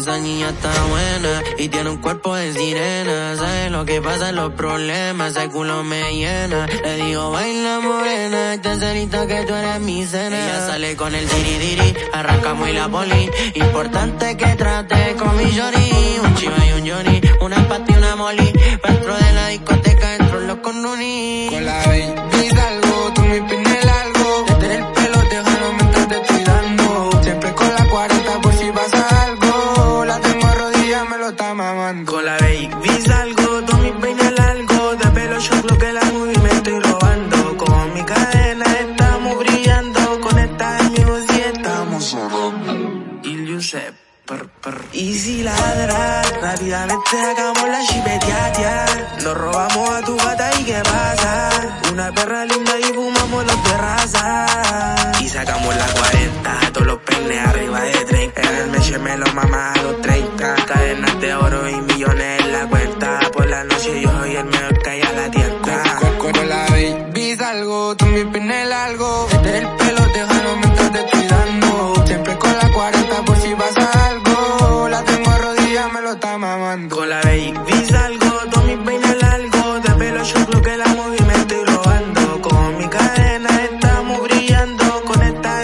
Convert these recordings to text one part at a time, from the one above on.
esa niña está buena y tiene un cuerpo de sirena. Sabes lo que pasa los problemas, ese culo me llena. Le digo, baila morena, esta cerita que tú eres mi cena. Ella sale con el diri arranca muy la poli. Importante que trate con mi Johnny, un chiva y un Johnny, una pati y una molly. Dentro de la discoteca, Y Giuseppe. Y si ladra, rápidamente sacamos la chipeteatia. Nos robamos a tu gata y qué pasa. La baby salgo, todo mi peine largo. De pelo yo creo que la movie me estoy robando. Con mi cadena estamos brillando. Con esta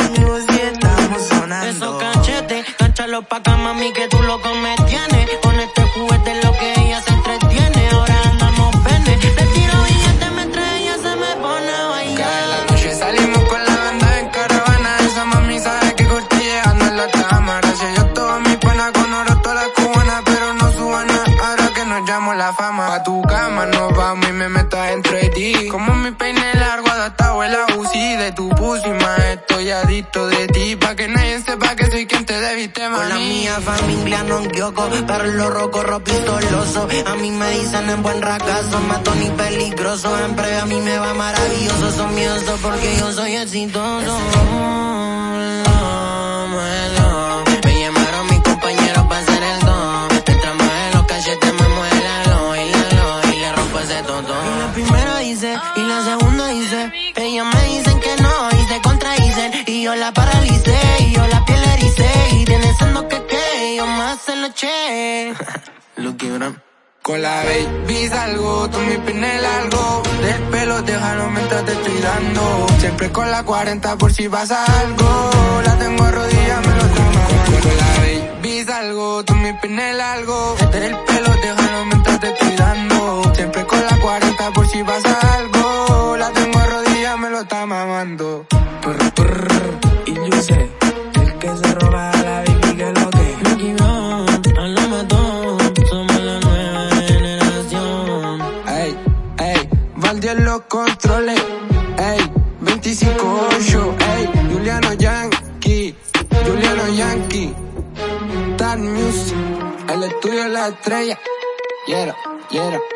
y estamos sonando. Esos cachetes, cánchalo pa' acá, mami, que tú lo comes tienes. Dentro de ti. Como mi peine largo adaptado el UCI de tu pussy, más estoy adicto de ti. Pa' que nadie sepa que soy quien te debiste, mami. Con la mía familia no quioko, pero los roco pistoloso. A mí me dicen en buen racazo, mato ni peligroso. En breve a mí me va maravilloso, son miedosos porque yo soy exitoso. Hice y la segunda hice. Ellas me dicen que no y se contradicen. Y yo la paralicé y yo la piel ericé. Y tiene sendo que que yo más se lo che. Lucky Bram. Con la baby salgo, tú mi pene largo. Del pelo te jalo mientras te estoy dando. Siempre con la 40 por si pasa algo. La tengo a rodillas, me lo tomo. Con la baby salgo, tú mi pene largo. Del pelo te pasa algo. La tengo a rodillas, me lo está mamando. Prr, prr. Y yo sé, el que se roba a la baby que lo que. Lucky Bram, a la matón, somos la nueva generación. Ey, ey, Valdi en los controles. Ey, 25-8. Ey, Juliano Yankee. Juliano Yankee. Tan Music. El estudio de la estrella. Yeah, yeah.